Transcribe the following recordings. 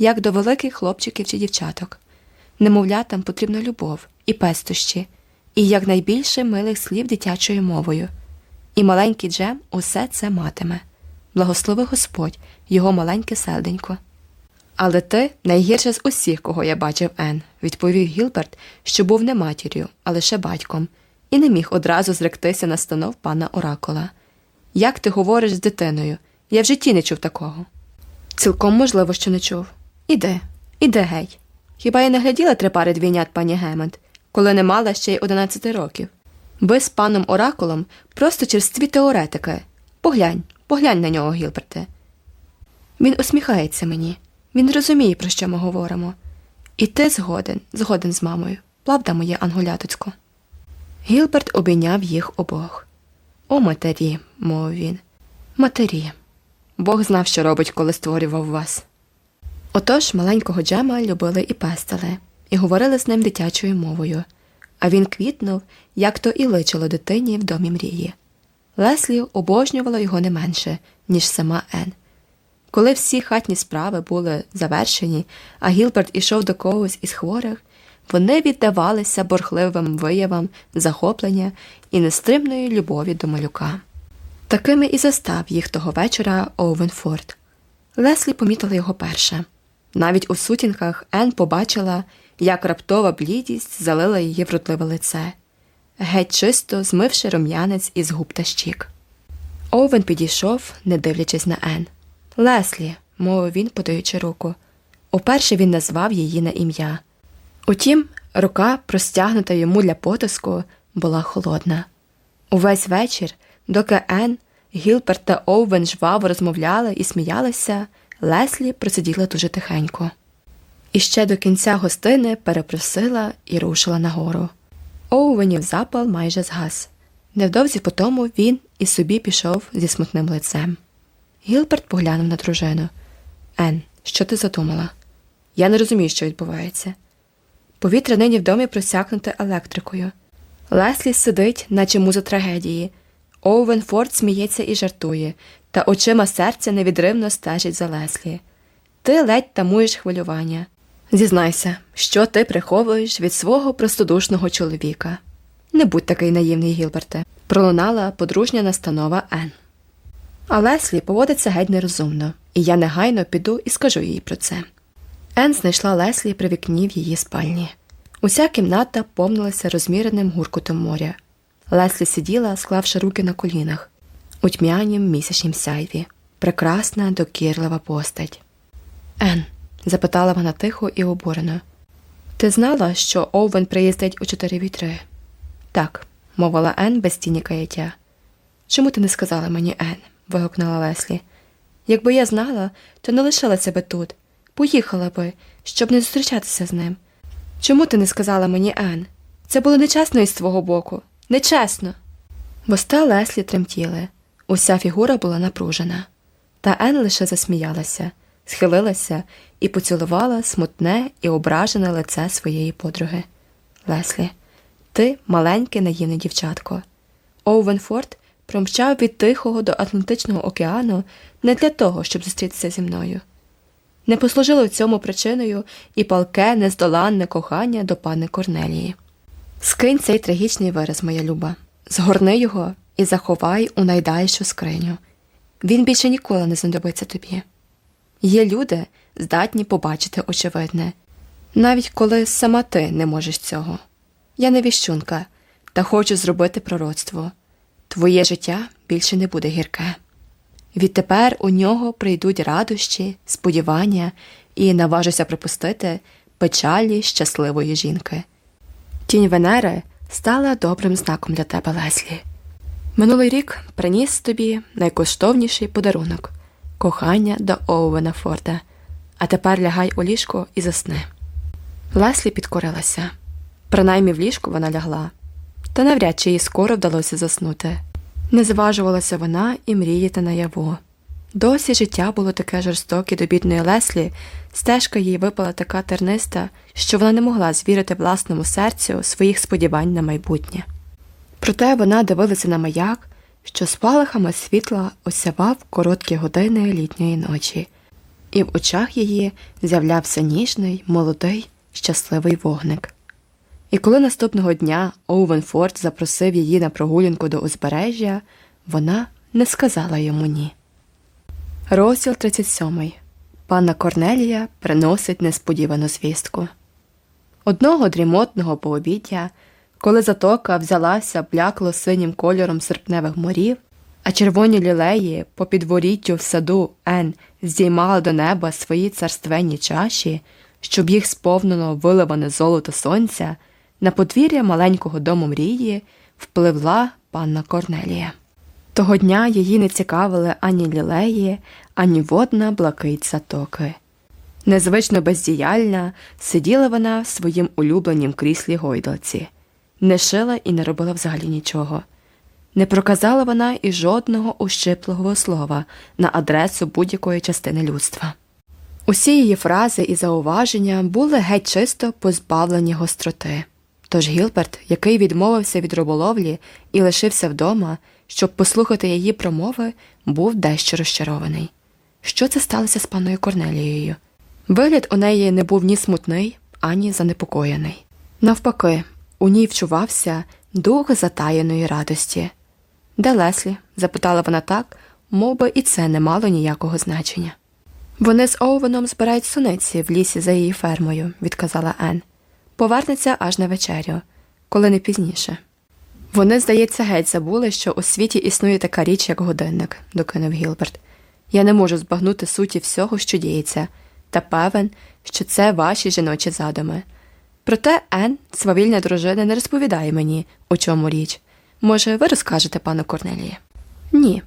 як до великих хлопчиків чи дівчаток. Немовлятам потрібна любов і пестощі, і якнайбільше милих слів дитячою мовою. І маленький Джем усе це матиме. Благослови Господь, його маленьке серденько. Але ти найгірше з усіх, кого я бачив, Ен, відповів Гілберт, що був не матір'ю, а лише батьком, і не міг одразу зректися настанов пана Оракула. Як ти говориш з дитиною? Я в житті не чув такого. Цілком можливо, що не чув. Іди, іди геть. Хіба я не гляділа три пари двійнят пані Гемент, коли не мала ще й одинадцяти років? Ви з паном Оракулом просто черстві теоретики. Поглянь, поглянь на нього, Гілберте. Він усміхається мені. Він розуміє, про що ми говоримо. І ти згоден, згоден з мамою. Правда, моє ангуляточко. Гілберт обійняв їх обох. О, матері, мовив він. Матері. Бог знав, що робить, коли створював вас. Отож маленького Джема любили і пестили, і говорили з ним дитячою мовою, а він квітнув, як то і личило дитині в домі мрії. Леслі обожнювала його не менше, ніж сама Ен. Коли всі хатні справи були завершені, а Гілберт ішов до когось із хворих, вони віддавалися борхливим виявам захоплення і нестримної любові до малюка. Такими і застав їх того вечора Оуенфорд. Леслі помітила його перше. Навіть у сутінках Ен побачила, як раптова блідість залила її вродливе лице, геть чисто змивши рум'янець із губ та щік. Оуен підійшов, не дивлячись на Ен. Леслі, мовив він, подаючи руку. Уперше він назвав її на ім'я. Утім, рука, простягнута йому для потиску, була холодна. Увесь вечір, доки Ен, Гілберт та Оуен жваво розмовляли і сміялися, Леслі просиділа дуже тихенько. І ще до кінця гостини перепросила і рушила нагору. Оуенів запал майже згас. Невдовзі по тому він і собі пішов зі смутним лицем. Гілберт поглянув на дружину. Ен, що ти задумала? Я не розумію, що відбувається. Повітря нині в домі просякнуте електрикою. Леслі сидить, наче муза трагедії. Оуен Форд сміється і жартує, та очима серця невідривно стежить за Леслі. Ти ледь тамуєш хвилювання. Зізнайся, що ти приховуєш від свого простодушного чоловіка. Не будь такий наївний, Гілберте, пролунала подружня настанова Ен. А Леслі поводиться геть нерозумно, і я негайно піду і скажу їй про це. Ен знайшла Леслі при вікні в її спальні. Уся кімната повнилася розміреним гуркотом моря. Леслі сиділа, склавши руки на колінах, у тьмянім місячнім сяйві, прекрасна, докірлива постать. Ен, запитала вона тихо і обурено. Ти знала, що Овен приїздить у чотири вітри? Так, мовила Ен без тіні каяття. Чому ти не сказала мені, Ен? вигукнула Леслі. Якби я знала, то не лишилася би тут, поїхала би, щоб не зустрічатися з ним. Чому ти не сказала мені, Ен? Це було нечесно із твого боку. Нечесно. Вуста Леслі тремтіли, уся фігура була напружена. Та Ен лише засміялася, схилилася і поцілувала смутне і ображене лице своєї подруги. Леслі, ти маленьке наївне дівчатко. Оуенфорд промчав від Тихого до Атлантичного океану не для того, щоб зустрітися зі мною. Не послужило цьому причиною і палке, нездоланне кохання до пани Корнелії. Скинь цей трагічний вираз, моя люба, згорни його і заховай у найдальшу скриню. Він більше ніколи не знадобиться тобі. Є люди, здатні побачити очевидне, навіть коли сама ти не можеш цього. Я не віщунка, та хочу зробити пророцтво. Твоє життя більше не буде гірке. Відтепер у нього прийдуть радощі, сподівання і, наважуся припустити, печалі щасливої жінки. Тінь Венери стала добрим знаком для тебе, Леслі. Минулий рік приніс тобі найкоштовніший подарунок кохання до Оуена Форда, а тепер лягай у ліжко і засни. Леслі підкорилася. Принаймні в ліжку вона лягла, та навряд чи їй скоро вдалося заснути. Не зважувалася вона і мріяти наяву. Досі життя було таке жорстоке до бідної Леслі, стежка їй випала така терниста, що вона не могла звірити власному серцю своїх сподівань на майбутнє. Проте вона дивилася на маяк, що спалахами світла осявав короткі години літньої ночі. і в очах її з'являвся ніжний, молодий, щасливий вогник. І коли наступного дня Оуенфорд запросив її на прогулянку до узбережжя, вона не сказала йому ні. Розділ 37. Панна Корнелія приносить несподівану звістку. Одного дрімотного пообіддя, коли затока взялася блякло синім кольором серпневих морів, а червоні лілеї по підворіттю в саду Ен здіймали до неба свої царственні чаші, щоб їх сповнило виливане золото сонця, на подвір'я маленького дому мрії впливла панна Корнелія. Того дня її не цікавили ані лілеї, ані водна блакить затоки. Незвично бездіяльна сиділа вона в своїм улюбленім кріслі гойдалці, не шила і не робила взагалі нічого. Не проказала вона і жодного ущипливого слова на адресу будь-якої частини людства. Усі її фрази і зауваження були геть чисто позбавлені гостроти. Тож Гілберт, який відмовився від роболовлі і лишився вдома, щоб послухати її промови, був дещо розчарований. Що це сталося з паною Корнелією? Вигляд у неї не був ні смутний, ані занепокоєний. Навпаки, у ній вчувався дух затаєної радості. Де Леслі? запитала вона так, мов би і це не мало ніякого значення. Вони з Оуеном збирають суниці в лісі за її фермою, відказала Ен. Повернеться аж на вечерю, коли не пізніше. Вони, здається, геть забули, що у світі існує така річ, як годинник, докинув Гілберт. Я не можу збагнути суті всього, що діється, та певен, що це ваші жіночі задуми. Проте Ен, свавільна дружина, не розповідає мені, у чому річ. Може, ви розкажете, пану Корнелія? Ні.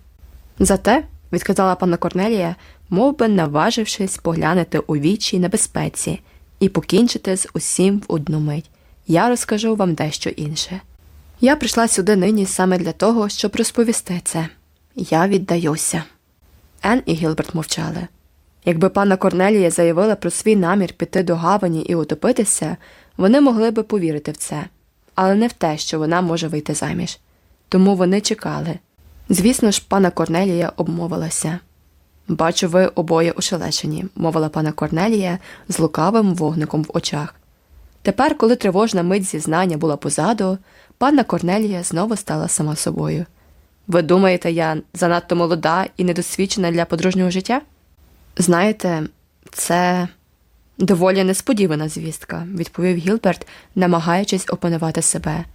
Зате, відказала пана Корнелія, мов би наважившись поглянути у вічі небезпеці і покінчити з усім в одну мить. Я розкажу вам дещо інше. Я прийшла сюди нині саме для того, щоб розповісти це. Я віддаюся. Ен і Гілберт мовчали. Якби пана Корнелія заявила про свій намір піти до гавані і утопитися, вони могли би повірити в це, але не в те, що вона може вийти заміж. Тому вони чекали. Звісно ж, пана Корнелія обмовилася. Бачу, ви обоє ошелешені, мовила пана Корнелія з лукавим вогником в очах. Тепер, коли тривожна мить зізнання була позаду, панна Корнелія знову стала сама собою. Ви думаєте, я занадто молода і недосвідчена для подружнього життя? Знаєте, це доволі несподівана звістка, відповів Гілберт, намагаючись опанувати себе.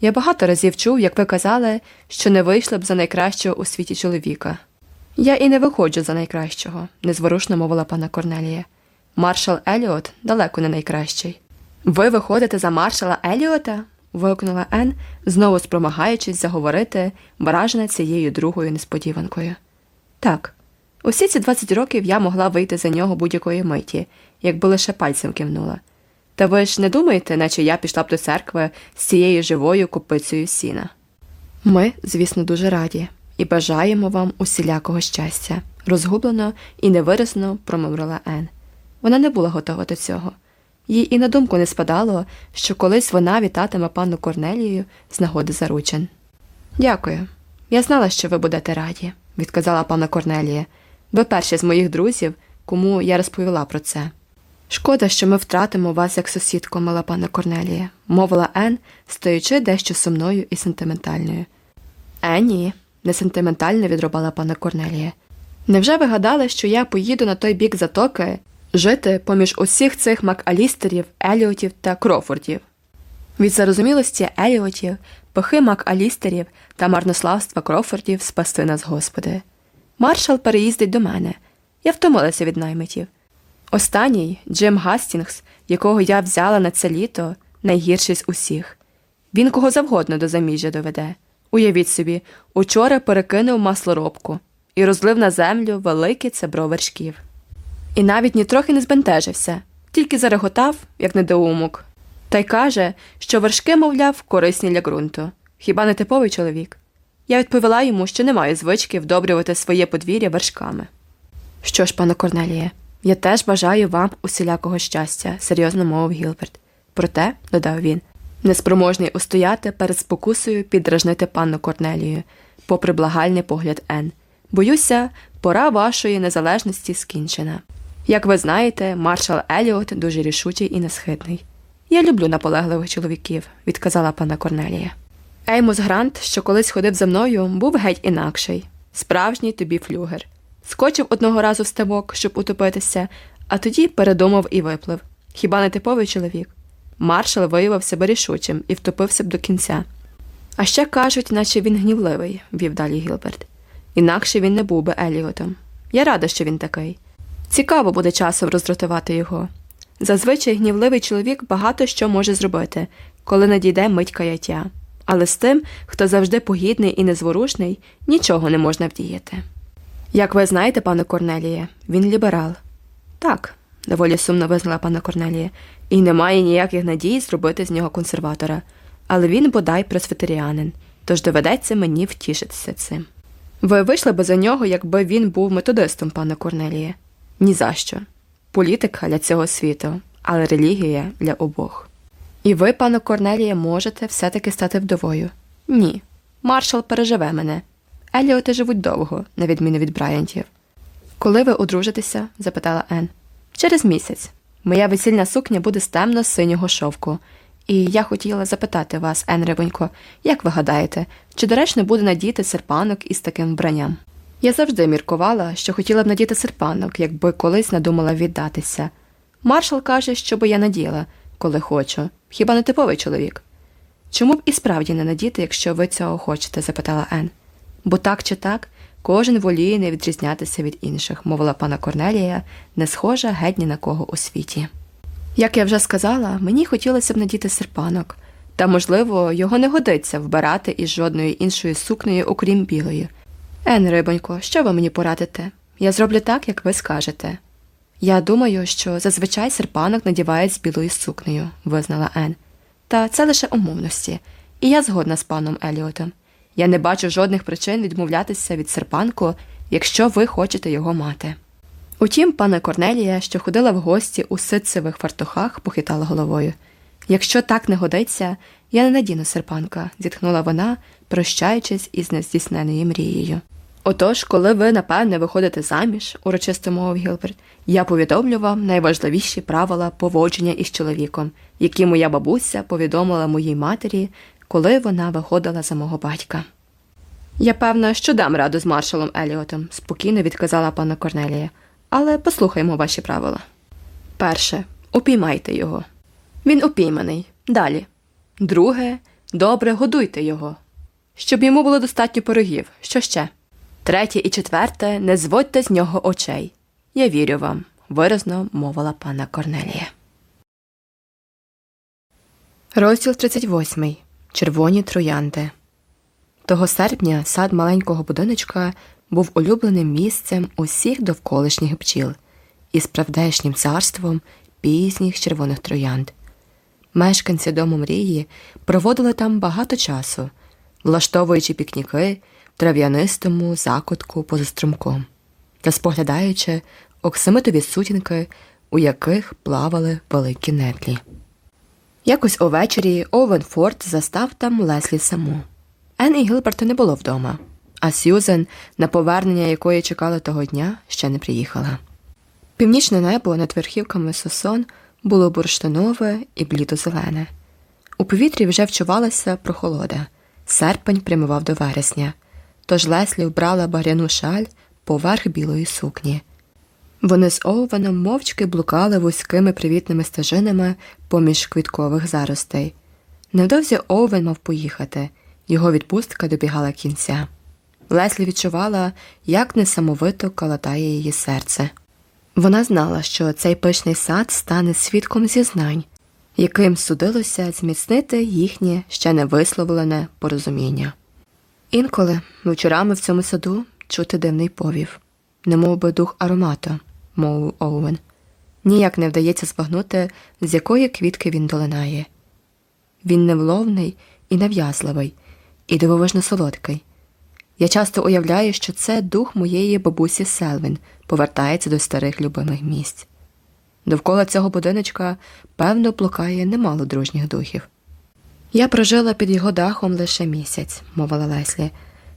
Я багато разів чув, як ви казали, що не вийшли б за найкращого у світі чоловіка. Я і не виходжу за найкращого, незворушно мовила пана Корнелія. Маршал Еліот далеко не найкращий. Ви виходите за маршала Еліота? вигукнула Ен, знову спромагаючись заговорити, вражена цією другою несподіванкою. Так, усі ці 20 років я могла вийти за нього будь-якої миті, якби лише пальцем кивнула. Та ви ж не думаєте, наче я пішла б до церкви з цією живою купицею сіна? Ми, звісно, дуже раді і бажаємо вам усілякого щастя, розгублено і невиразно промовила Ен. Вона не була готова до цього. Їй і на думку не спадало, що колись вона вітатиме панну Корнелію з нагоди заручин. Дякую. Я знала, що ви будете раді, відказала пана Корнелія. Ви перші з моїх друзів, кому я розповіла про це. Шкода, що ми втратимо вас як сусідку, мила пана Корнелія, мовила Ен, стоячи дещо сумною і сентиментальною. Е, ні, не відрубала пана Корнелія. Невже ви гадали, що я поїду на той бік затоки жити поміж усіх цих Макалістерів, Еліотів та Крофордів? Від зарозумілості Еліотів, пихи Макалістерів та марнославства Крофордів спасти нас, Господи. Маршал переїздить до мене. Я втомилася від наймитів. Останній Джим Гастінгс, якого я взяла на це літо, найгірший з усіх. Він кого завгодно до заміжжя доведе. Уявіть собі, учора перекинув маслоробку і розлив на землю великий цебро вершків. І навіть нітрохи не збентежився, тільки зареготав, як недоумок, та й каже, що вершки, мовляв, корисні для ґрунту. Хіба не типовий чоловік? Я відповіла йому, що не маю звички вдобрювати своє подвір'я вершками. Що ж, пане Корнеліє, я теж бажаю вам усілякого щастя, серйозно мовив Гілберт. Проте, додав він, неспроможний устояти перед спокусою піддражнити панну Корнелію, попри благальний погляд Ен. Боюся, пора вашої незалежності скінчена. Як ви знаєте, маршал Еліот дуже рішучий і несхитний. Я люблю наполегливих чоловіків, відказала панна Корнелія. Еймус Грант, що колись ходив за мною, був геть інакший справжній тобі флюгер. Скочив одного разу в ставок, щоб утопитися, а тоді передумав і виплив. Хіба не типовий чоловік? Маршал виявив себе рішучим і втопився б до кінця. А ще кажуть, наче він гнівливий, вів далі Гілберт. Інакше він не був би Еліотом. Я рада, що він такий. Цікаво буде часом роздратувати його. Зазвичай гнівливий чоловік багато що може зробити, коли надійде мить каяття. Але з тим, хто завжди погідний і незворушний, нічого не можна вдіяти. Як ви знаєте, панно Корнеліє, він ліберал. Так, доволі сумно визнала панна Корнелія, і немає ніяких надій зробити з нього консерватора. Але він бодай пресвітеріанин, тож доведеться мені втішитися цим. Ви вийшли би за нього, якби він був методистом, панно Корнеліє? Ні за що. Політика для цього світу, але релігія для обох. І ви, панно Корнеліє, можете все-таки стати вдовою? Ні. Маршал переживе мене. Еліоти живуть довго, на відміну від Брайантів. Коли ви одружитеся? запитала Ен. Через місяць. Моя весільна сукня буде з темно синього шовку. І я хотіла запитати вас, Ен Рибонько, як ви гадаєте, чи доречно буде надіти серпанок із таким вбранням? Я завжди міркувала, що хотіла б надіти серпанок, якби колись надумала віддатися. Маршал каже, щоб я наділа, коли хочу. Хіба не типовий чоловік? Чому б і справді не надіти, якщо ви цього хочете? запитала Ен. Бо так чи так, кожен воліє не відрізнятися від інших, мовила пана Корнелія, не схожа геть ні на кого у світі. Як я вже сказала, мені хотілося б надіти серпанок, та, можливо, його не годиться вбирати із жодною іншою сукнею, окрім білої. Ен, рибонько, що ви мені порадите? Я зроблю так, як ви скажете. Я думаю, що зазвичай серпанок надівають з білою сукнею, визнала Ен. Та це лише умовності, і я згодна з паном Еліотом. Я не бачу жодних причин відмовлятися від серпанку, якщо ви хочете його мати. Утім, пана Корнелія, що ходила в гості у ситцевих фартухах, похитала головою. Якщо так не годиться, я не надіну серпанка, зітхнула вона, прощаючись із нездійсненою мрією. Отож, коли ви, напевне, виходите заміж, урочисто мовив Гілберт, я повідомлю вам найважливіші правила поводження із чоловіком, які моя бабуся повідомила моїй матері, коли вона виходила за мого батька. Я певна, що дам раду з маршалом Еліотом, спокійно відказала пана Корнелія, але послухаймо ваші правила. Перше, упіймайте його. Він упійманий. Далі. Друге, добре годуйте його, щоб йому було достатньо пирогів. Що ще? Третє і четверте, не зводьте з нього очей. Я вірю вам, виразно мовила пана Корнелія. Розділ 38. Червоні троянди. Того серпня сад маленького будиночка був улюбленим місцем усіх довколишніх бджіл і справдешнім царством пізніх червоних троянд. Мешканці дому мрії проводили там багато часу, влаштовуючи пікніки в трав'янистому закутку поза струмком та споглядаючи оксамитові сутінки, у яких плавали великі нетлі. Якось увечері Овен Форд застав там Леслі саму. Ен і Гілберта не було вдома, а Сьюзен, на повернення якої чекали того дня, ще не приїхала. Північне небо над верхівками сосон було бурштинове і блідо-зелене. У повітрі вже вчувалася прохолода, серпень прямував до вересня, тож Леслі вбрала багряну шаль поверх білої сукні. Вони з Оуеном мовчки блукали вузькими привітними стежинами поміж квіткових заростей. Невдовзі Оуен мав поїхати, його відпустка добігала кінця. Леслі відчувала, як несамовито калатає її серце. Вона знала, що цей пишний сад стане свідком зізнань, яким судилося зміцнити їхнє ще не висловлене порозуміння. Інколи вечорами в цьому саду чути дивний повів, немов би дух аромату, мовив Оуен. Ніяк не вдається збагнути, з якої квітки він долинає. Він невловний і нав'язливий, і дивовижно солодкий. Я часто уявляю, що це дух моєї бабусі Селвін повертається до старих любимих місць. Довкола цього будиночка, певно, блукає немало дружніх духів. Я прожила під його дахом лише місяць, мовила Леслі,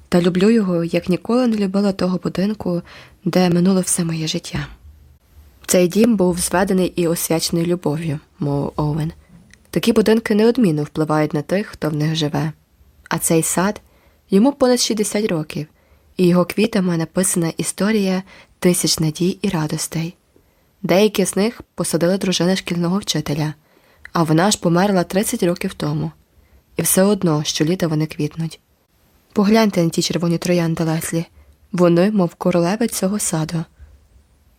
та люблю його, як ніколи не любила того будинку, де минуло все моє життя. Цей дім був зведений і освячений любов'ю, мовив Оуен. Такі будинки неодмінно впливають на тих, хто в них живе. А цей сад йому понад 60 років, і його квітами написана історія тисяч надій і радостей. Деякі з них посадили дружини шкільного вчителя, а вона ж померла 30 років тому, і все одно щоліта вони квітнуть. Погляньте на ті червоні троянди Леслі, вони, мов королеви цього саду.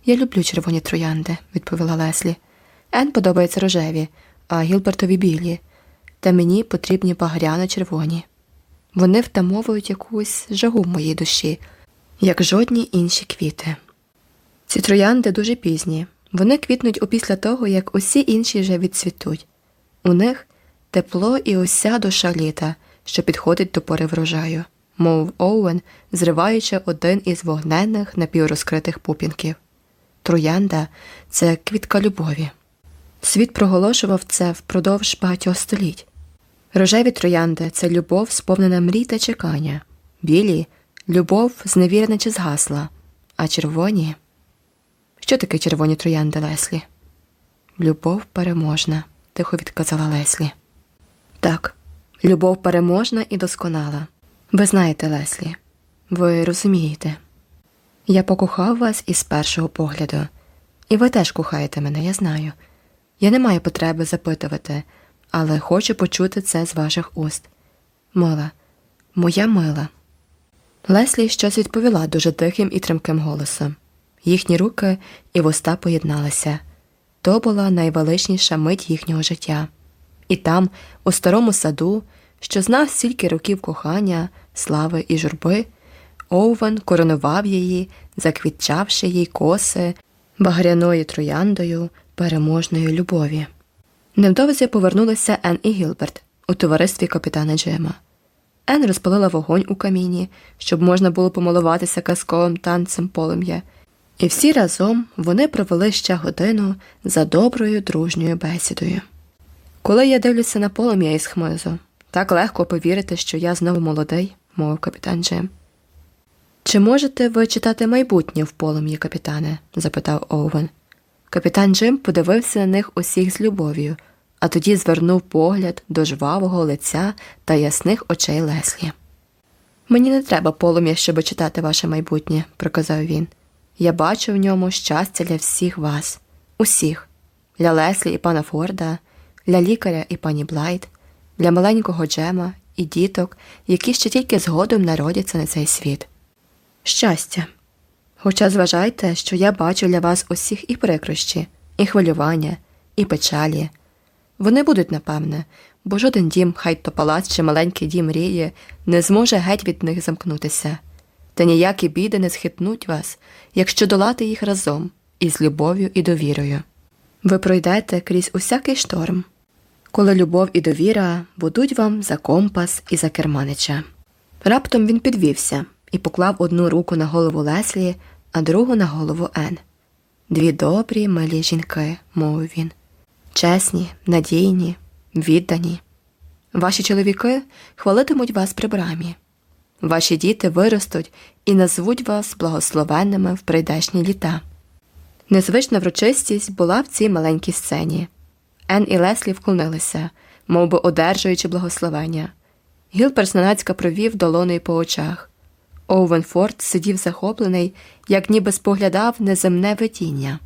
Я люблю червоні троянди, відповіла Леслі. Ен подобається рожеві, а Гілбертові білі, та мені потрібні багряно червоні. Вони втамовують якусь жагу в моїй душі, як жодні інші квіти. Ці троянди дуже пізні, вони квітнуть опісля того, як усі інші вже відцвітуть. У них тепло і уся душа літа, що підходить до пори врожаю, мов Оуен, зриваючи один із вогненних напіврозкритих пупінків. Троянда це квітка любові. Світ проголошував це впродовж багатьох століть. Рожеві троянди це любов, сповнена мрій та чекання, білі любов зневірена чи згасла, а червоні. Що таке червоні троянди Леслі? Любов переможна, тихо відказала Леслі. Так, любов переможна і досконала. Ви знаєте, Леслі, ви розумієте. Я покохав вас із першого погляду, і ви теж кохаєте мене, я знаю. Я не маю потреби запитувати, але хочу почути це з ваших уст. Мила, моя мила. Леслі щось відповіла дуже тихим і тремким голосом. Їхні руки і вуста поєдналися. То була найвеличніша мить їхнього життя. І там, у старому саду, що знав стільки років кохання, слави і журби, Оувен коронував її, заквітчавши їй коси багряною трояндою переможної любові. Невдовзі повернулися Ен і Гілберт у товаристві капітана Джима. Ен розпалила вогонь у каміні, щоб можна було помилуватися казковим танцем полум'я, і всі разом вони провели ще годину за доброю дружньою бесідою. Коли я дивлюся на полум'я із хмизу, так легко повірити, що я знову молодий, мовив капітан Джим. Чи можете ви читати майбутнє в полум'ї, капітане? запитав Оуен. Капітан Джим подивився на них усіх з любов'ю, а тоді звернув погляд до жвавого лиця та ясних очей Леслі. Мені не треба полум'я, щоб читати ваше майбутнє, проказав він. Я бачу в ньому щастя для всіх вас, усіх, для Леслі і пана Форда, для лікаря і пані Блайт, для маленького Джема і діток, які ще тільки згодом народяться на цей світ. Щастя. Хоча зважайте, що я бачу для вас усіх і прикрощі, і хвилювання, і печалі. Вони будуть, напевне, бо жоден дім, хай то палац чи маленький дім мрії, не зможе геть від них замкнутися, та ніякі біди не схитнуть вас, якщо долати їх разом із любов'ю і довірою. Ви пройдете крізь усякий шторм, коли любов і довіра будуть вам за компас і за керманича. Раптом він підвівся і поклав одну руку на голову Леслі, а другу на голову Ен. Дві добрі, милі жінки, мовив він. Чесні, надійні, віддані. Ваші чоловіки хвалитимуть вас при брамі. Ваші діти виростуть і назвуть вас благословенними в прийдешні літа. Незвична врочистість була в цій маленькій сцені. Ен і Леслі вклонилися, мов би одержуючи благословення. Гілпер зненацька провів долоною по очах. Оуенфорд сидів захоплений, як ніби споглядав неземне видіння.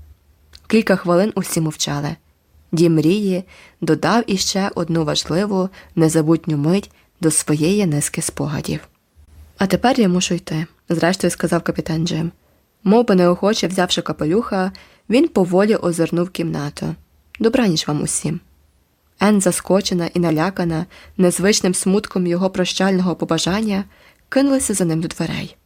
Кілька хвилин усі мовчали. Дім мрії додав іще одну важливу, незабутню мить до своєї низки спогадів. А тепер я мушу йти, зрештою сказав капітан Джим. Мов би неохоче взявши капелюха, він поволі озирнув кімнату. Добраніч вам усім. Ен, заскочена і налякана незвичним смутком його прощального побажання, кинулася за ним до дверей.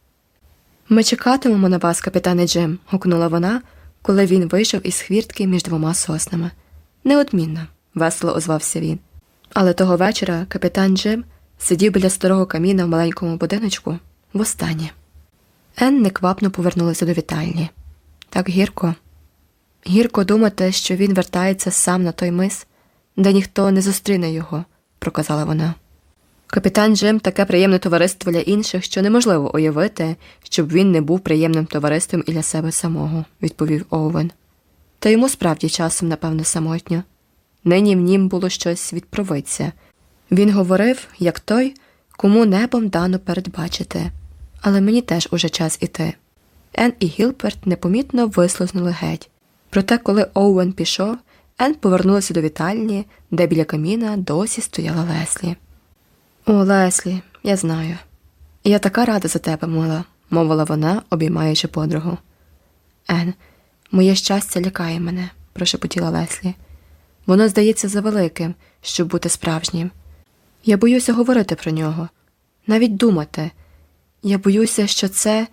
Ми чекатимемо на вас, капітане Джим, гукнула вона, коли він вийшов із хвіртки між двома соснами. Неодмінно, весело озвався він. Але того вечора капітан Джим сидів біля старого каміна в маленькому будиночку востаннє. Ен неквапно повернулася до вітальні. Так гірко. Гірко думати, що він вертається сам на той мис, де ніхто не зустріне його, проказала вона. Капітан Джим таке приємне товариство для інших, що неможливо уявити, щоб він не був приємним товариством і для себе самого, відповів Оуен. Та йому справді часом, напевно, самотньо. Нині в нім було щось від провидця. Він говорив, як той, кому небом дано передбачити, але мені теж уже час іти. Ен і Гілберт непомітно вислизнули геть. Проте, коли Оуен пішов, Ен повернулася до вітальні, де біля каміна досі стояла Леслі. О, Леслі, я знаю. Я така рада за тебе, мила, мовила вона, обіймаючи подругу. Ен, моє щастя лякає мене, прошепотіла Леслі. Воно здається завеликим, щоб бути справжнім. Я боюся говорити про нього, навіть думати. Я боюся, що це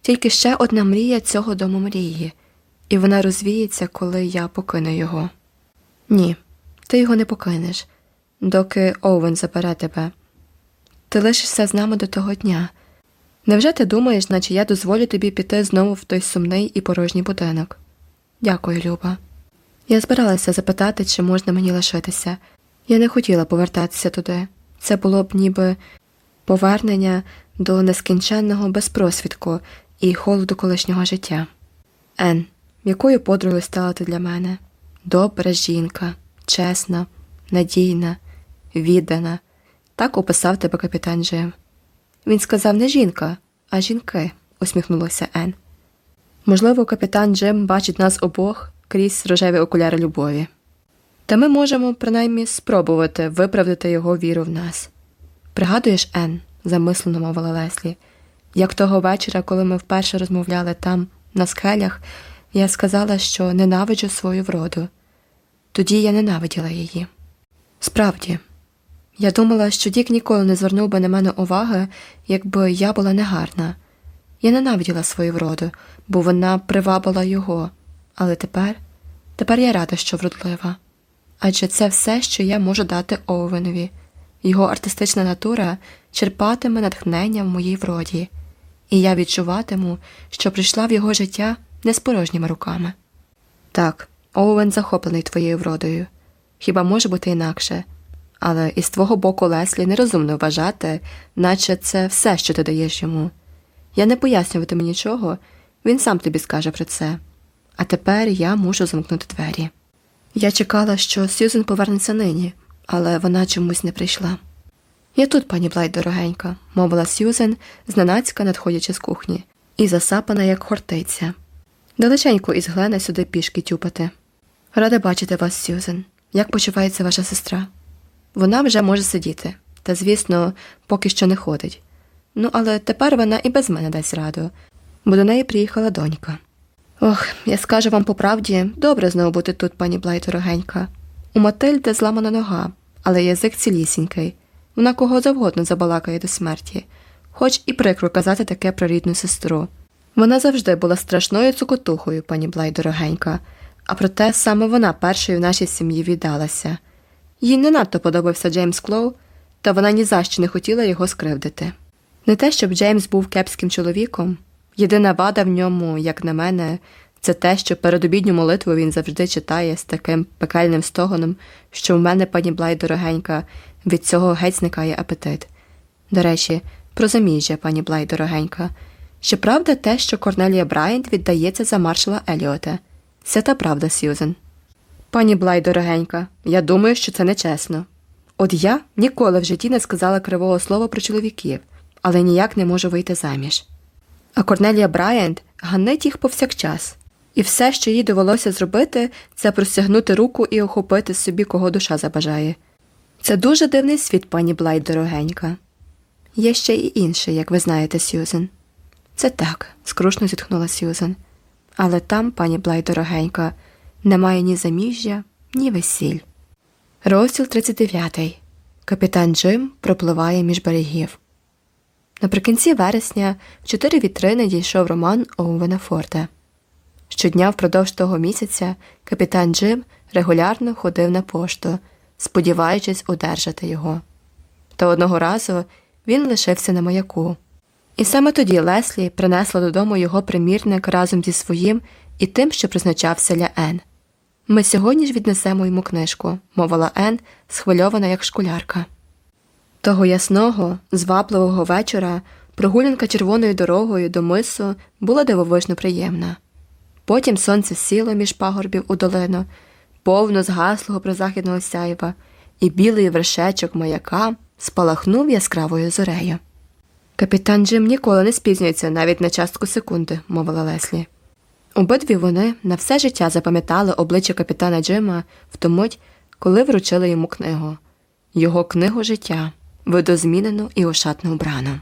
тільки ще одна мрія цього дому мрії, і вона розвіється, коли я покину його. Ні, ти його не покинеш, доки Оуен забере тебе. Ти лишишся з нами до того дня. Невже ти думаєш, наче я дозволю тобі піти знову в той сумний і порожній будинок? Дякую, Люба. Я збиралася запитати, чи можна мені лишитися. Я не хотіла повертатися туди. Це було б ніби повернення до нескінченного безпросвідку і холоду колишнього життя. Ен, якою подругою стала ти для мене? Добра жінка, чесна, надійна, віддана. Так описав тебе капітан Джим. Він сказав не жінка, а жінки, усміхнулася Ен. Можливо, капітан Джим бачить нас обох крізь рожеві окуляри любові. Та ми можемо, принаймні, спробувати виправдати його віру в нас. Пригадуєш, Ен, замислено мовила Леслі, як того вечора, коли ми вперше розмовляли там, на скелях, я сказала, що ненавиджу свою вроду. Тоді я ненавиділа її. Справді, я думала, що Дік ніколи не звернув би на мене уваги, якби я була негарна. Я ненавиділа свою вроду, бо вона привабила його, але тепер, тепер я рада, що вродлива. Адже це все, що я можу дати Оуенові. Його артистична натура черпатиме натхнення в моїй вроді, і я відчуватиму, що прийшла в його життя не з порожніми руками. Так, Оуен захоплений твоєю вродою. Хіба може бути інакше? Але із твого боку Леслі нерозумно вважати, наче це все, що ти даєш йому. Я не пояснюватиму нічого, він сам тобі скаже про це. А тепер я мушу замкнути двері. Я чекала, що Сьюзен повернеться нині, але вона чомусь не прийшла. Я тут, пані Блайт, дорогенька, мовила Сьюзен, зненацька надходячи з кухні, і засапана, як хортиця. Далеченько із Глена сюди пішки тюпати. Рада бачити вас, Сьюзен. Як почувається ваша сестра? Вона вже може сидіти, та, звісно, поки що не ходить. Ну, але тепер вона і без мене дасть раду, бо до неї приїхала донька. Ох, я скажу вам по правді, добре знову бути тут, пані Блайт, дорогенька. У Матильди зламана нога, але язик цілісінький. Вона кого завгодно забалакає до смерті, хоч і прикро казати таке про рідну сестру. Вона завжди була страшною цукотухою, пані Блай, дорогенька, а проте саме вона першою в нашій сім'ї віддалася. Їй не надто подобався Джеймс Клоу, та вона ні за що не хотіла його скривдити. Не те, щоб Джеймс був кепським чоловіком. Єдина вада в ньому, як на мене, це те, що передобідню молитву він завжди читає з таким пекельним стогоном, що в мене, пані Блай, дорогенька, від цього геть зникає апетит. До речі, про заміжжя, пані Блай, дорогенька. Чи правда те, що Корнелія Брайант віддається за маршала Еліота? Це та правда, Сьюзен. Пані Блай, дорогенька, я думаю, що це нечесно. От я ніколи в житті не сказала кривого слова про чоловіків, але ніяк не можу вийти заміж. А Корнелія Брайант ганить їх повсякчас, і все, що їй довелося зробити, це простягнути руку і охопити собі, кого душа забажає. Це дуже дивний світ, пані Блай, дорогенька. Є ще й інше, як ви знаєте, Сьюзен. Це так, скрушно зітхнула Сьюзен. Але там, пані Блай, дорогенька, немає ні заміжжя, ні весіль. Розділ 39. Капітан Джим пропливає між берегів. Наприкінці вересня в чотири вітрини дійшов роман Оуена Форда. Щодня впродовж того місяця капітан Джим регулярно ходив на пошту, сподіваючись одержати його. Та одного разу він лишився на маяку. І саме тоді Леслі принесла додому його примірник разом зі своїм і тим, що призначався для Ен. Ми сьогодні ж віднесемо йому книжку, мовила Ен, схвильована як школярка. Того ясного, звабливого вечора прогулянка червоною дорогою до мису була дивовижно приємна. Потім сонце сіло між пагорбів у долину, повно згаслого прозахідного сяйва, і білий вершечок маяка спалахнув яскравою зорею. Капітан Джим ніколи не спізнюється навіть на частку секунди, мовила Леслі. Обидві вони на все життя запам'ятали обличчя капітана Джима в ту мить, коли вручили йому книгу його книгу життя, видозмінену і ошатно убрану.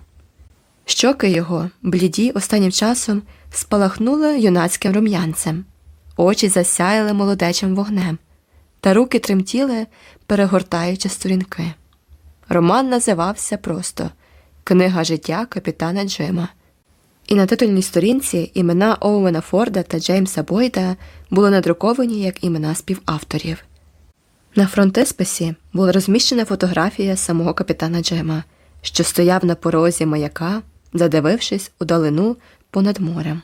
Щоки його, бліді останнім часом, спалахнули юнацьким рум'янцем, очі засяяли молодечим вогнем, та руки тремтіли, перегортаючи сторінки. Роман називався просто Книга життя капітана Джима. І на титульній сторінці імена Оуена Форда та Джеймса Бойда були надруковані як імена співавторів. На фронтисписі була розміщена фотографія самого капітана Джима, що стояв на порозі маяка, задивившись у долину понад морем.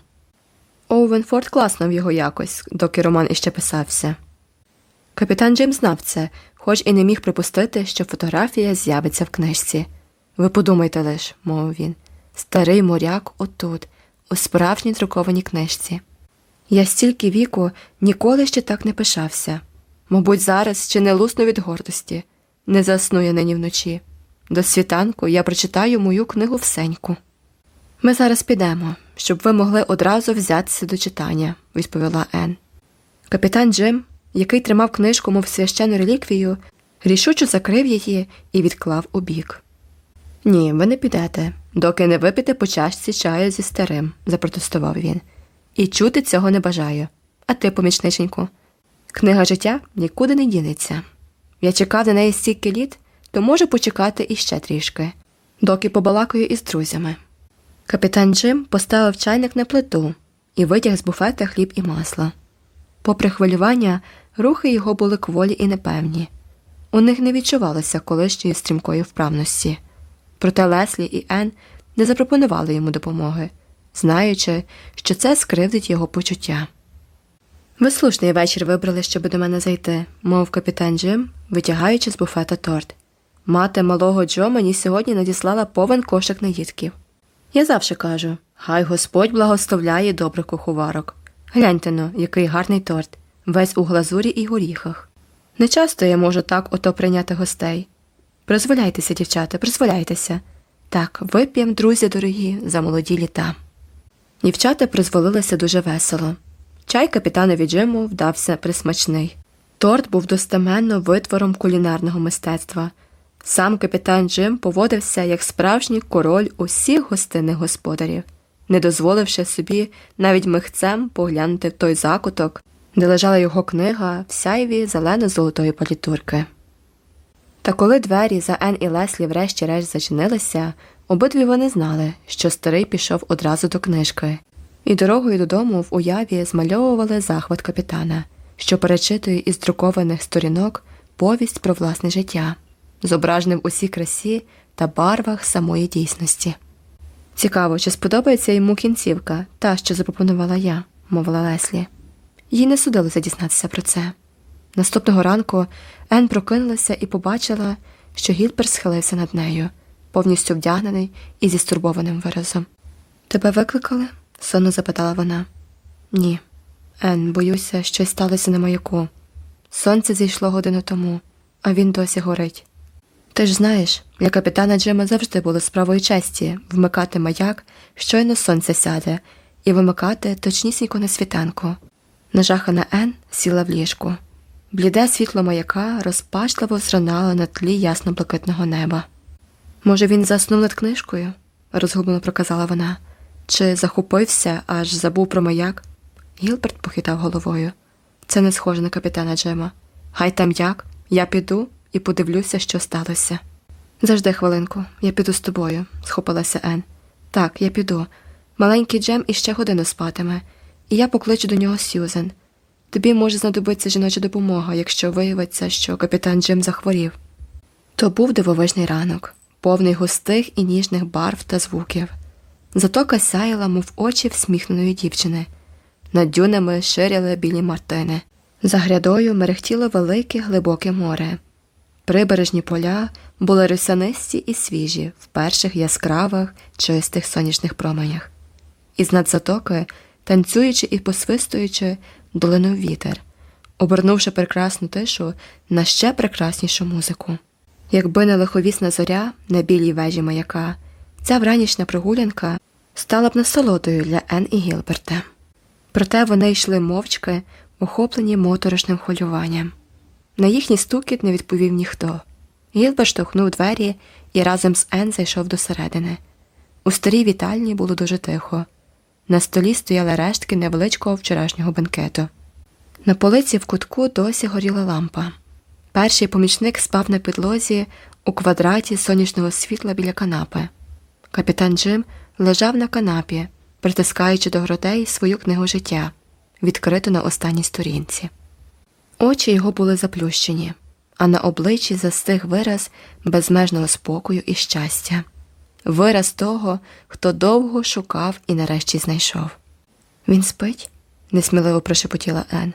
Оуен Форд класнув його якось, доки роман іще писався. Капітан Джим знав це, хоч і не міг припустити, що фотографія з'явиться в книжці. Ви подумайте лиш, мовив він, старий моряк отут, у справжній друкованій книжці. Я стільки віку ніколи ще так не пишався. Мабуть, зараз ще не лусну від гордості, не засну я нині вночі. До світанку я прочитаю мою книгу всеньку. Ми зараз підемо, щоб ви могли одразу взятися до читання, відповіла Ен. Капітан Джим, який тримав книжку, мов священну реліквію, рішуче закрив її і відклав у бік. Ні, ви не підете, доки не вип'єте по чашці чаю зі старим, запротестував він. І чути цього не бажаю. А ти, помічниченьку, книга життя нікуди не дінеться. Я чекав на неї стільки літ, то можу почекати іще трішки, доки побалакаю із друзями. Капітан Джим поставив чайник на плиту і витяг з буфета хліб і масло. Попри хвилювання, рухи його були кволі і непевні. У них не відчувалося колишньої стрімкої вправності. Проте Леслі і Ен не запропонували йому допомоги, знаючи, що це скривдить його почуття. Ви слушний вечір вибрали, щоб до мене зайти, мов капітан Джим, витягаючи з буфета торт. Мати малого Джо мені сьогодні надіслала повен кошик наїдків. Я завжди кажу хай Господь благословляє добрих куховарок. Гляньте но, який гарний торт, весь у глазурі і горіхах. Не часто я можу так ото прийняти гостей. Призволяйтеся, дівчата, призволяйтеся. Так, вип'єм, друзі дорогі, за молоді літа. Дівчата призволилися дуже весело. Чай капітанові Джиму вдався присмачний. Торт був достеменно витвором кулінарного мистецтва. Сам капітан Джим поводився як справжній король усіх гостинних господарів, не дозволивши собі навіть михцем поглянути в той закуток, де лежала його книга в сяйві зелено-золотої політурки. Та коли двері за Ен і Леслі врешті-решт зачинилися, обидві вони знали, що старий пішов одразу до книжки, і дорогою додому в уяві змальовували захват капітана, що перечитує із друкованих сторінок повість про власне життя, зображеним в усій красі та барвах самої дійсності. Цікаво, чи сподобається йому кінцівка, та, що запропонувала я, мовила Леслі. Їй не судилося дізнатися про це. Наступного ранку Ен прокинулася і побачила, що Гілпер схилився над нею, повністю вдягнений і зі стурбованим виразом. Тебе викликали? сонно запитала вона. Ні. Ен, боюся, щось сталося на маяку. Сонце зійшло годину тому, а він досі горить. Ти ж знаєш, для капітана Джима завжди було справою честі вмикати маяк, щойно сонце сяде, і вимикати точнісінько на світанку. Нажахана Ен сіла в ліжку. Бліде світло маяка розпачливо зранало на тлі ясно блакитного неба. Може, він заснув над книжкою? розгублено проказала вона. Чи захопився, аж забув про маяк? Гілберт похитав головою. Це не схоже на капітана Джема. Хай там як, я піду і подивлюся, що сталося. Завжди хвилинку, я піду з тобою, схопилася Ен. Так, я піду. Маленький Джем іще годину спатиме, і я покличу до нього Сьюзен. Тобі може знадобитися жіноча допомога, якщо виявиться, що капітан Джим захворів. То був дивовижний ранок, повний густих і ніжних барв та звуків. Затока сяяла, мов очі всміхненої дівчини. Над дюнами ширяли білі мартини. За грядою мерехтіло велике глибоке море. Прибережні поля були рисанисті і свіжі в перших яскравих, чистих сонячних променях. Із над затоки танцюючи і посвистуючи, долинув вітер, обернувши прекрасну тишу на ще прекраснішу музику. Якби не лиховісна зоря на білій вежі маяка, ця вранішня прогулянка стала б насолодою для Ен і Гілберта. Проте вони йшли мовчки, охоплені моторошним хвилюванням. На їхній стукіт не відповів ніхто. Гілберт штовхнув двері і разом з Ен зайшов до середини. У старій вітальні було дуже тихо. На столі стояли рештки невеличкого вчорашнього бенкету. На полиці в кутку досі горіла лампа. Перший помічник спав на підлозі у квадраті сонячного світла біля канапи. Капітан Джим лежав на канапі, притискаючи до грудей свою книгу життя, відкриту на останній сторінці. Очі його були заплющені, а на обличчі застиг вираз безмежного спокою і щастя, вираз того, хто довго шукав і нарешті знайшов. Він спить? несміливо прошепотіла Ен.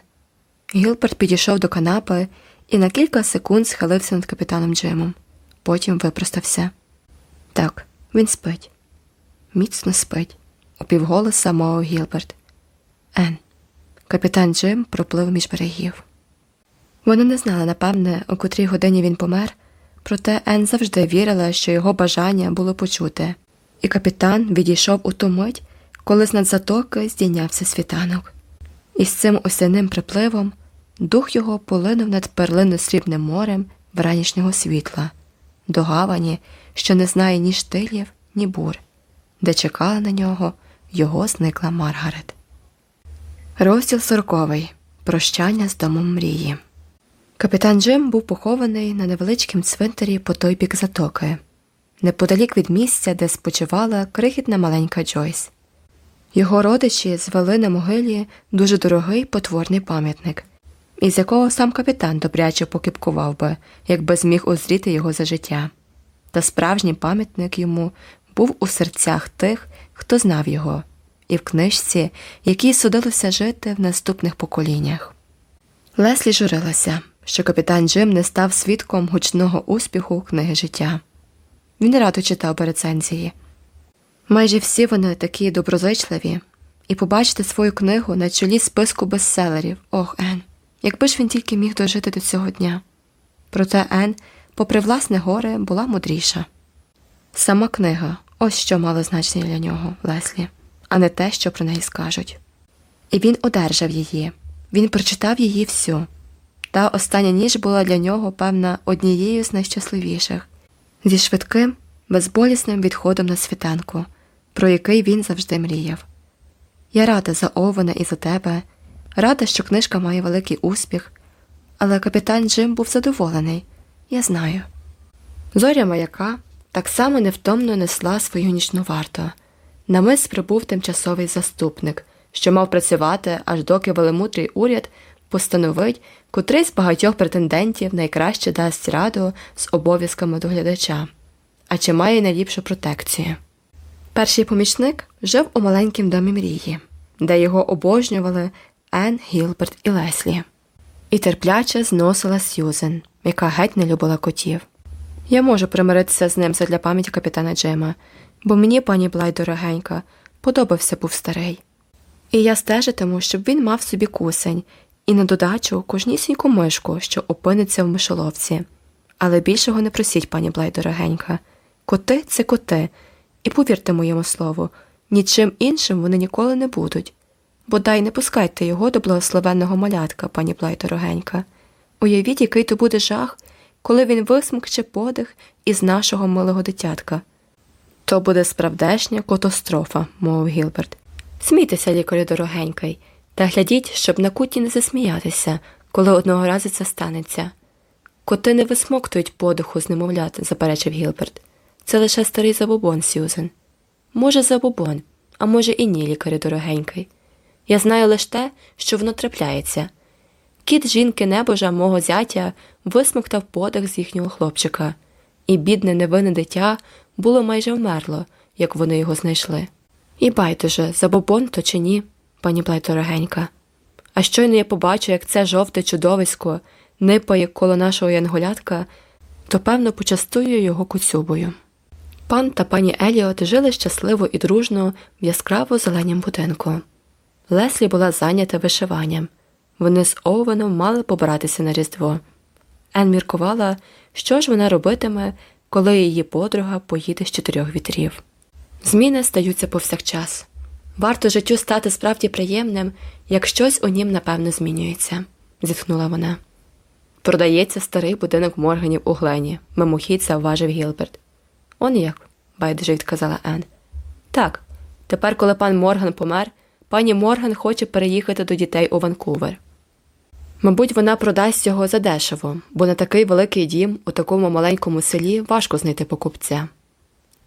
Гілберт підійшов до канапи і на кілька секунд схилився над капітаном Джимом. Потім випростався. Так, він спить. Міцно спить, упівголоса мовив Гілберт. Ен. Капітан Джим проплив між берегів. Вони не знали, напевне, у котрій годині він помер, проте Ен завжди вірила, що його бажання було почуте, і капітан відійшов у ту мить, коли з над затоки здійнявся світанок. І з цим осяним припливом дух його полинув над перлино срібним морем вранішнього світла, до гавані, що не знає ні штилів, ні бур, де чекала на нього його зникла Маргарет. Розділ сороковий Прощання з домом мрії. Капітан Джим був похований на невеличкім цвинтарі по той бік затоки, неподалік від місця, де спочивала крихітна маленька Джойс. Його родичі звели на могилі дуже дорогий потворний пам'ятник, із якого сам капітан добряче покипкував би, якби зміг озріти його за життя. Та справжній пам'ятник йому був у серцях тих, хто знав його, і в книжці, якій судилося жити в наступних поколіннях. Леслі журилася, що капітан Джим не став свідком гучного успіху книги життя. Він радо читав рецензії. Майже всі вони такі доброзичливі, і побачити свою книгу на чолі списку бестселерів ох, Ен, якби ж він тільки міг дожити до цього дня. Проте Ен, попри власне горе, була мудріша. Сама книга ось що мало значення для нього, Леслі, а не те, що про неї скажуть. І він одержав її, він прочитав її всю. Та остання ніч була для нього, певна, однією з найщасливіших зі швидким, безболісним відходом на світанку, про який він завжди мріяв. Я рада за Овена і за тебе, рада, що книжка має великий успіх, але капітан Джим був задоволений, я знаю. Зоря маяка так само невтомно несла свою нічну варту. На мис прибув тимчасовий заступник, що мав працювати, аж доки велемудрий уряд постановить, котрий з багатьох претендентів найкраще дасть раду з обов'язками доглядача, а чи має найліпшу протекцію. Перший помічник жив у маленькім домі мрії, де його обожнювали Ен, Гілберт і Леслі, і терпляче зносила Сьюзен, яка геть не любила котів. Я можу примиритися з ним задля пам'яті капітана Джима, бо мені, пані Блай, дорогенька, подобався був старий. І я стежитиму, щоб він мав собі кусень і на додачу кожнісіньку мишку, що опиниться в мишоловці. Але більшого не просіть, пані Блай, дорогенька. Коти це коти, і повірте моєму слову, нічим іншим вони ніколи не будуть. Бодай не пускайте його до благословенного малятка, пані Блай, дорогенька. Уявіть, який то буде жах, коли він висмокче подих із нашого милого дитятка. То буде справдешня катастрофа, мовив Гілберт. Смійтеся, лікарю дорогенький, та глядіть, щоб на куті не засміятися, коли одного разу це станеться. Коти не висмоктують подиху з немовлят, заперечив Гілберт. Це лише старий забобон, Сюзен. Може, забобон, а може і ні, лікарю дорогенький. Я знаю лише те, що воно трапляється. Кіт жінки небожа мого зятя висмоктав подих з їхнього хлопчика, і бідне невинне дитя було майже вмерло, як вони його знайшли. І байдуже, забобон то чи ні, пані Блайторогенька. А щойно я побачу, як це жовте чудовисько нипає коло нашого янголятка, то певно почастую його куцюбою. Пан та пані Еліот жили щасливо і дружно в яскраво зеленім будинку. Леслі була зайнята вишиванням. Вони з Овеном мали побратися на Різдво. Ен міркувала, що ж вона робитиме, коли її подруга поїде з чотирьох вітрів. Зміни стаються повсякчас. Варто життю стати справді приємним, як щось у нім напевно змінюється, зітхнула вона. Продається старий будинок Морганів у Глені, мимохідь зауважив Гілберт. Он як, байдуже відказала Ен. Так, тепер, коли пан Морган помер, пані Морган хоче переїхати до дітей у Ванкувер. Мабуть, вона продасть його задешево, бо на такий великий дім у такому маленькому селі важко знайти покупця.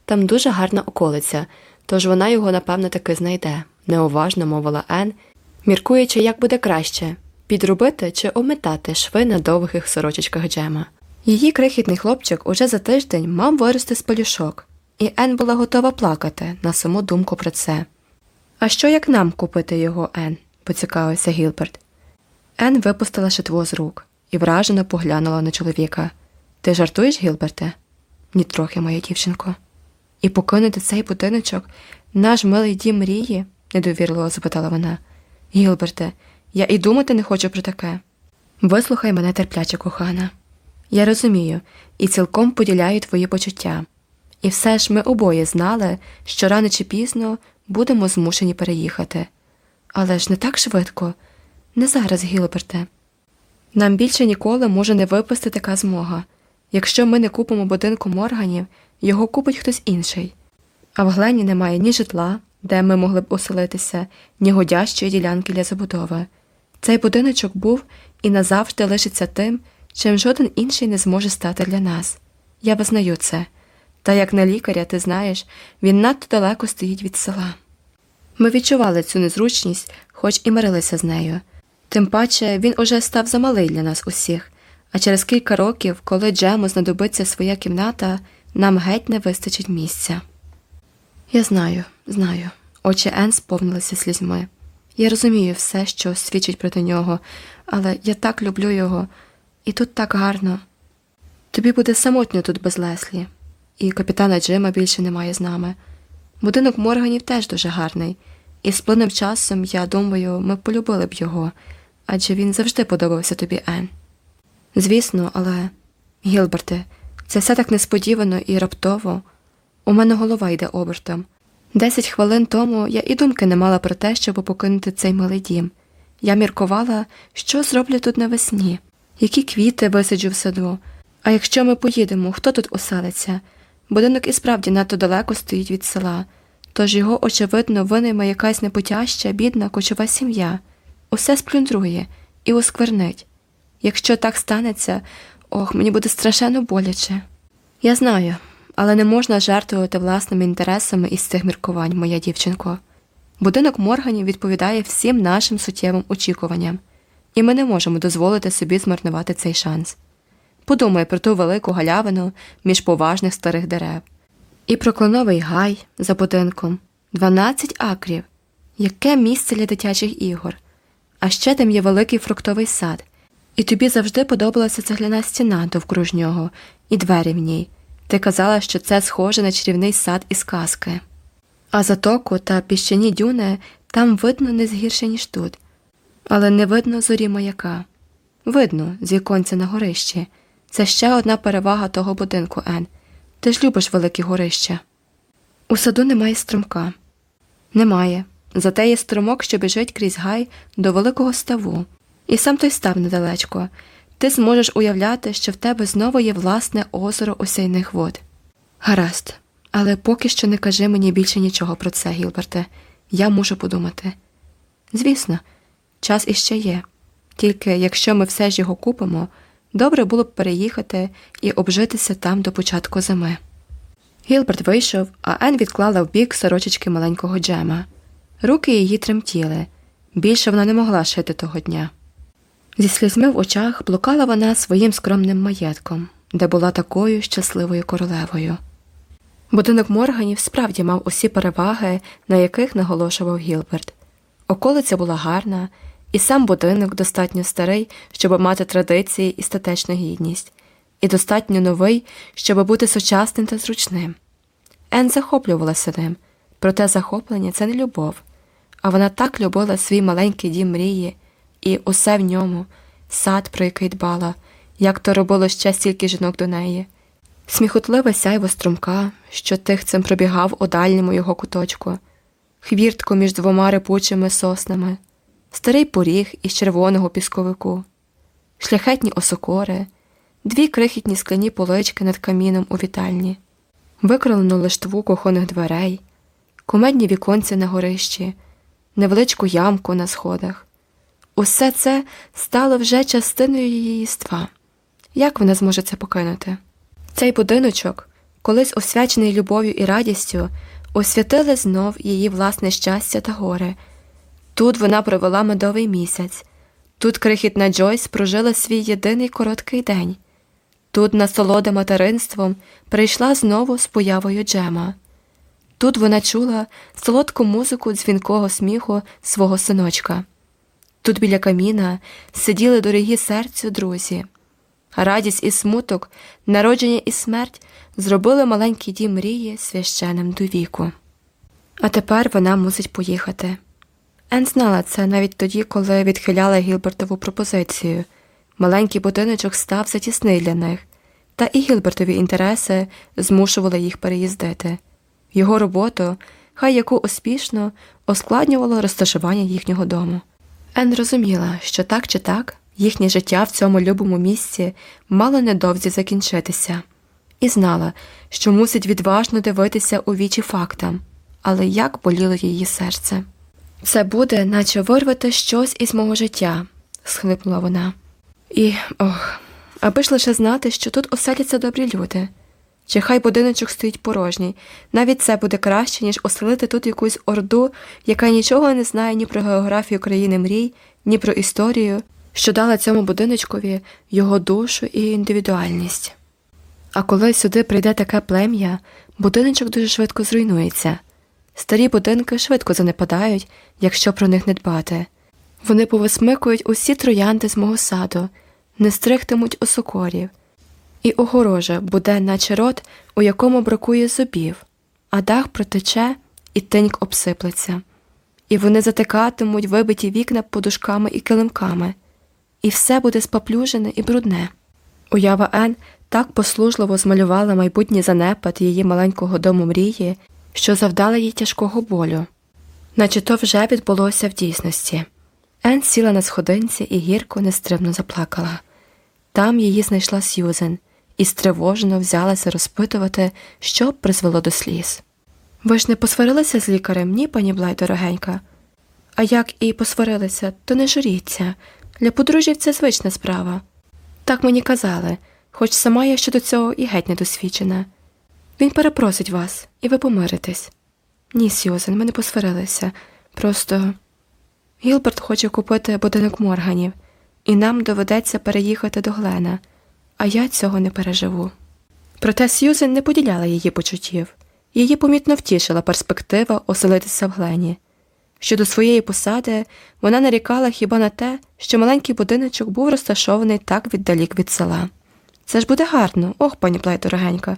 Там дуже гарна околиця, тож вона його, напевно, таки знайде, неуважно мовила Ен, міркуючи, як буде краще підробити чи ометати шви на довгих сорочечках Джема. Її крихітний хлопчик уже за тиждень мав вирости з полюшок, і Ен була готова плакати на саму думку про це. А що як нам купити його, Ен? поцікавився Гілберт. Ен випустила шитво з рук і вражено поглянула на чоловіка. Ти жартуєш, Гілберте? Нітрохи, моя дівчинко. І покинути цей будиночок, наш милий дім мрії? недовірливо запитала вона. Гілберте, я і думати не хочу про таке. Вислухай мене терпляче, кохана. Я розумію і цілком поділяю твої почуття. І все ж ми обоє знали, що рано чи пізно будемо змушені переїхати. Але ж не так швидко, не зараз, Гілберте. Нам більше ніколи може не випасти така змога. Якщо ми не купимо будинку морганів, його купить хтось інший. А в Глені немає ні житла, де ми могли б оселитися, ні годящої ділянки для забудови. Цей будиночок був і назавжди лишиться тим, чим жоден інший не зможе стати для нас. Я визнаю це. Та як на лікаря, ти знаєш, він надто далеко стоїть від села. Ми відчували цю незручність, хоч і мирилися з нею. Тим паче він уже став замалий для нас усіх, а через кілька років, коли Джему знадобиться своя кімната, нам геть не вистачить місця. Я знаю, знаю. Очі Ен сповнилися слізьми. Я розумію все, що свідчить проти нього, але я так люблю його, і тут так гарно. Тобі буде самотньо тут без Леслі, і капітана Джима більше немає з нами. Будинок Морганів теж дуже гарний, і з плинним часом, я думаю, ми полюбили б його, адже він завжди подобався тобі, Ен. Звісно, але, Гілберте, це все так несподівано і раптово. У мене голова йде обертом. Десять хвилин тому я і думки не мала про те, щоб покинути цей милий дім. Я міркувала, що зроблю тут навесні, які квіти висаджу в саду. А якщо ми поїдемо, хто тут оселиться? Будинок і справді надто далеко стоїть від села, тож його, очевидно, винайме якась непотяща, бідна, кочова сім'я, усе сплюндрує і осквернить. Якщо так станеться, ох, мені буде страшенно боляче. Я знаю, але не можна жертвувати власними інтересами із цих міркувань, моя дівчинко. Будинок Морганів відповідає всім нашим суттєвим очікуванням, і ми не можемо дозволити собі змарнувати цей шанс. Подумай про ту велику галявину між поважних старих дерев, і про кленовий гай за будинком 12 акрів, яке місце для дитячих ігор, а ще там є великий фруктовий сад, і тобі завжди подобалася цегляна стіна довкруж нього і двері в ній. Ти казала, що це схоже на чарівний сад із казки. А затоку та піщані дюни там видно не згірше, ніж тут, але не видно зорі маяка. Видно, з віконця на горищі. Це ще одна перевага того будинку, Ен. Ти ж любиш великі горища. У саду немає струмка. Немає. Зате є струмок, що біжить крізь гай до великого ставу, і сам той став недалечко. Ти зможеш уявляти, що в тебе знову є власне озеро осяйних вод. Гаразд, але поки що не кажи мені більше нічого про це, Гілберте. Я мушу подумати. Звісно, час іще є, тільки якщо ми все ж його купимо, добре було б переїхати і обжитися там до початку зими. Гілберт вийшов, а Ен відклала в бік сорочечки маленького Джема. Руки її тремтіли. Більше вона не могла шити того дня. Зі слізьми в очах блукала вона своїм скромним маєтком, де була такою щасливою королевою. Будинок Морганів справді мав усі переваги, на яких наголошував Гілберт. Околиця була гарна, і сам будинок достатньо старий, щоб мати традиції і статечну гідність, і достатньо новий, щоб бути сучасним та зручним. Ен захоплювалася ним, проте захоплення це не любов, а вона так любила свій маленький дім мрії, і усе в ньому, сад, про який дбала, як то робило ще стільки жінок до неї, сміхотливе сяйво струмка, що тихцем пробігав у дальньому його куточку, хвіртку між двома репучими соснами, старий поріг із червоного пісковику, шляхетні осокори, дві крихітні скляні полички над каміном у вітальні, викролену лиштву кухонних дверей, кумедні віконці на горищі, невеличку ямку на сходах. Усе це стало вже частиною її єства. Як вона зможе це покинути? Цей будиночок, колись освячений любов'ю і радістю, освятили знов її власне щастя та горе. Тут вона провела медовий місяць, тут крихітна Джойс прожила свій єдиний короткий день, тут насолода материнством прийшла знову з появою Джема. Тут вона чула солодку музику дзвінкого сміху свого синочка. Тут біля каміна сиділи дорогі серцю друзі. Радість і смуток, народження і смерть зробили маленький дім мрії священним до віку. А тепер вона мусить поїхати. Ен знала це навіть тоді, коли відхиляла Гілбертову пропозицію. Маленький будиночок став затісний для них, та і Гілбертові інтереси змушували їх переїздити. Його роботу, хай яку успішно, ускладнювало розташування їхнього дому. Ен розуміла, що так чи так їхнє життя в цьому любому місці мало недовзі закінчитися, і знала, що мусить відважно дивитися у вічі фактам, але як боліло її серце. Це буде, наче вирвати щось із мого життя, схлипнула вона. І ох, аби ж лише знати, що тут оселяться добрі люди. Чи хай будиночок стоїть порожній, навіть це буде краще, ніж оселити тут якусь орду, яка нічого не знає ні про географію країни мрій, ні про історію, що дала цьому будиночкові його душу і індивідуальність. А коли сюди прийде таке плем'я, будиночок дуже швидко зруйнується. Старі будинки швидко занепадають, якщо про них не дбати. Вони повисмикують усі троянди з мого саду, не стригтимуть осокорів і огорожа буде, наче рот, у якому бракує зубів, а дах протече і тиньк обсиплеться, і вони затикатимуть вибиті вікна подушками і килимками, і все буде споплюжене і брудне. Уява Ен так послужливо змалювала майбутній занепад її маленького дому мрії, що завдала їй тяжкого болю, наче то вже відбулося в дійсності. Ен сіла на сходинці і гірко нестримно заплакала. Там її знайшла Сьюзен, і стривожено взялася розпитувати, що призвело до сліз. Ви ж не посварилися з лікарем, ні, пані Блай, дорогенька? А як і посварилися, то не журіться. Для подружжів це звична справа. Так мені казали, хоч сама я щодо цього і геть недосвідчена. Він перепросить вас, і ви помиритесь. Ні, Сьюзен, ми не посварилися. Просто Гілберт хоче купити будинок морганів, і нам доведеться переїхати до Глена а я цього не переживу. Проте Сьюзен не поділяла її почуттів, її помітно втішила перспектива оселитися в Глені. Щодо своєї посади вона нарікала хіба на те, що маленький будиночок був розташований так віддалік від села. Це ж буде гарно, ох, пані Плей, дорогенька.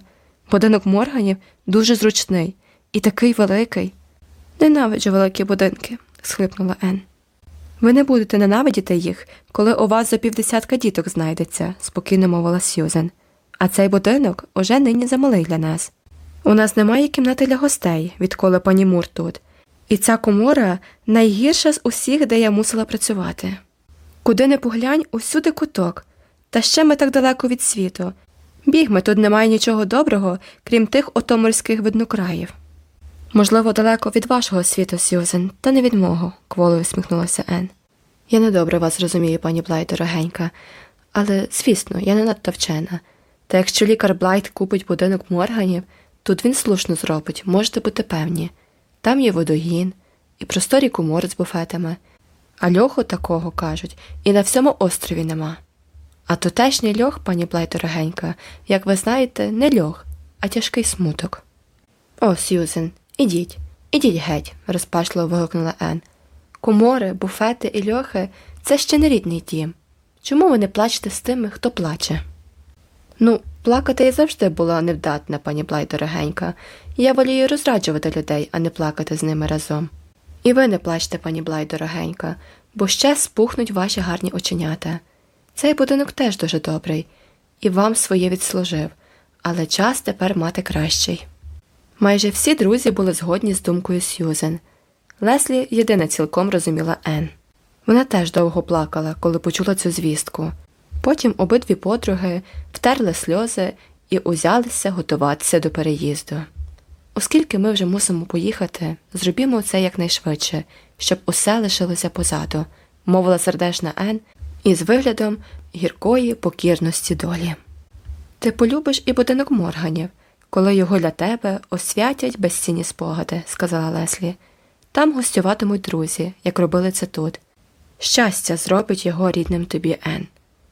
Будинок морганів дуже зручний і такий великий. Ненавиджу великі будинки, схлипнула Ен. Ви не будете ненавидіти їх, коли у вас за півдесятка діток знайдеться, спокійно мовила Сьюзен. А цей будинок уже нині замалий для нас. У нас немає кімнати для гостей, відколи пані Мур тут, і ця комора найгірша з усіх, де я мусила працювати. Куди не поглянь, усюди куток, та ще ми так далеко від світу. Бігми тут немає нічого доброго, крім тих отоморських виднокраїв. Можливо, далеко від вашого світу, Сьюзен, та не від мого, кволою усміхнулася Ен. Я недобре вас розумію, пані Блайт, дорогенька, але, звісно, я не надто вчена. Та якщо лікар Блайт купить будинок Морганів, то він слушно зробить, можете бути певні. Там є водогін і просторі комори з буфетами, а льоху такого, кажуть, і на всьому острові нема. А тутешній льох, пані Блайт, дорогенька, як ви знаєте, не льох, а тяжкий смуток. О, Сьюзен, Ідіть, ідіть геть, розпачливо вигукнула Ен. Комори, буфети і льохи це ще не рідний дім. Чому ви не плачете з тими, хто плаче? Ну, плакати я завжди була невдатна, пані Блай дорогенька. Я волію розраджувати людей, а не плакати з ними разом. І ви не плачте, пані Блай, дорогенька, бо ще спухнуть ваші гарні оченята. Цей будинок теж дуже добрий, і вам своє відслужив, але час тепер мати кращий. Майже всі друзі були згодні з думкою Сьюзен. Леслі єдина цілком розуміла Ен. Вона теж довго плакала, коли почула цю звістку. Потім обидві подруги втерли сльози і узялися готуватися до переїзду. Оскільки ми вже мусимо поїхати, зробімо це якнайшвидше, щоб усе лишилося позаду, мовила сердешна Ен із виглядом гіркої покірності долі. Ти полюбиш і будинок морганів, коли його для тебе освятять безцінні спогади, сказала Леслі. Там гостюватимуть друзі, як робили це тут. Щастя зробить його рідним тобі Ен.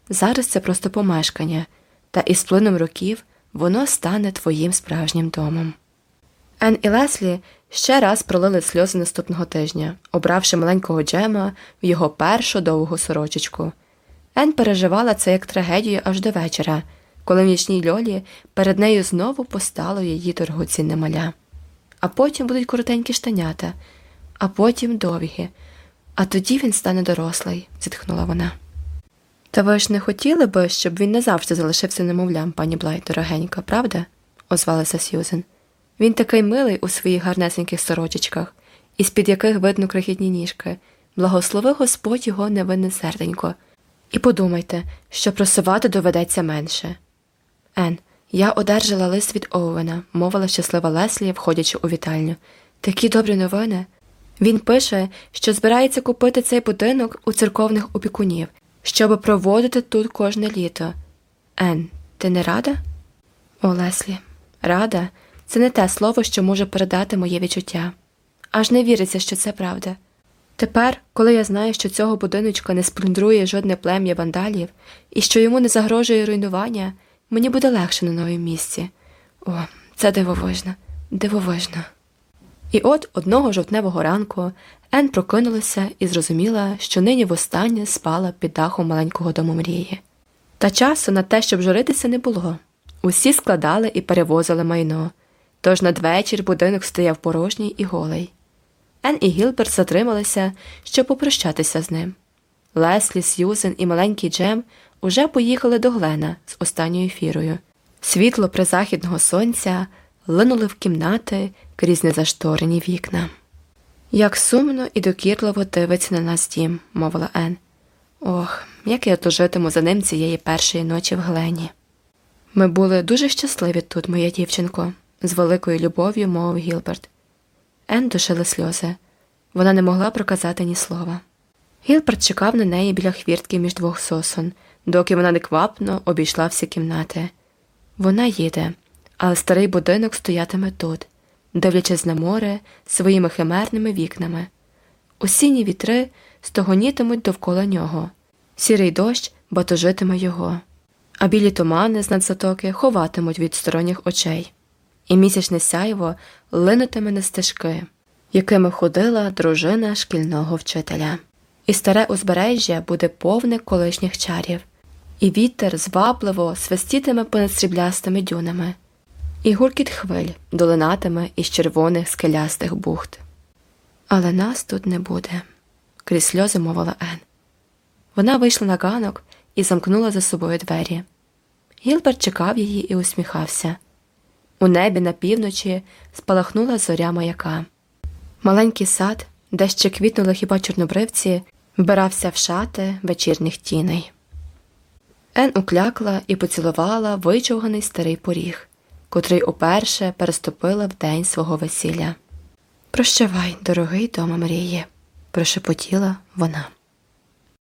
Зараз це просто помешкання, та із плином років воно стане твоїм справжнім домом. Ен і Леслі ще раз пролили сльози наступного тижня, обравши маленького Джема в його першу довгу сорочечку. Ен переживала це як трагедію аж до вечора, коли в нічній льолі перед нею знову постало її дорогоцінне маля. А потім будуть коротенькі штанята, а потім довгі, а тоді він стане дорослий, зітхнула вона. Та ви ж не хотіли би, щоб він назавжди залишився немовлям, пані Блай, дорогенька, правда? озвалася Сьюзен. Він такий милий у своїх гарнесеньких сорочечках, із під яких видно крихітні ніжки. Благослови Господь його невинне серденько. І подумайте, що просувати доведеться менше. Ен, я одержала лист від Оуена, мовила щаслива Леслі, входячи у вітальню. Такі добрі новини. Він пише, що збирається купити цей будинок у церковних опікунів, щоб проводити тут кожне літо. Ен, ти не рада? О, Леслі, рада це не те слово, що може передати моє відчуття. Аж не віриться, що це правда. Тепер, коли я знаю, що цього будиночка не сплюндрує жодне плем'я вандалів і що йому не загрожує руйнування, мені буде легше на новому місці. О, це дивовижно, дивовижно. І от одного жовтневого ранку Ен прокинулася і зрозуміла, що нині востаннє спала під дахом маленького дому мрії. Та часу на те, щоб журитися, не було. Усі складали і перевозили майно, тож надвечір будинок стояв порожній і голий. Ен і Гілберт затрималися, щоб попрощатися з ним. Леслі, Сьюзен і маленький Джем уже поїхали до Глена з останньою фірою. Світло призахідного сонця линули в кімнати крізь незашторені вікна. Як сумно і докірливо дивиться на нас дім, мовила Ен. Ох, як я то житиму за ним цієї першої ночі в Глені. Ми були дуже щасливі тут, моя дівчинко, з великою любов'ю мовив Гілберт. Ен душили сльози. Вона не могла проказати ні слова. Гілберт чекав на неї біля хвіртки між двох сосон, доки вона неквапно обійшла всі кімнати. Вона їде, але старий будинок стоятиме тут, дивлячись на море своїми химерними вікнами. Осінні вітри стогонітимуть довкола нього, сірий дощ батожитиме його, а білі тумани з надзатоки ховатимуть від сторонніх очей, і місячне сяйво линутиме на стежки, якими ходила дружина шкільного вчителя. І старе узбережжя буде повне колишніх чарів, і вітер звабливо свистітиме понад сріблястими дюнами і гуркіт хвиль долинатиме із червоних скелястих бухт. Але нас тут не буде, крізь сльози мовила Ен. Вона вийшла на ганок і замкнула за собою двері. Гілберт чекав її і усміхався. У небі на півночі спалахнула зоря маяка. Маленький сад, де ще квітнули хіба чорнобривці, вбирався в шати вечірніх тіней. Ен уклякла і поцілувала вичовганий старий поріг котрий уперше переступила в день свого весілля. Прощавай, дорогий дома Марії, прошепотіла вона.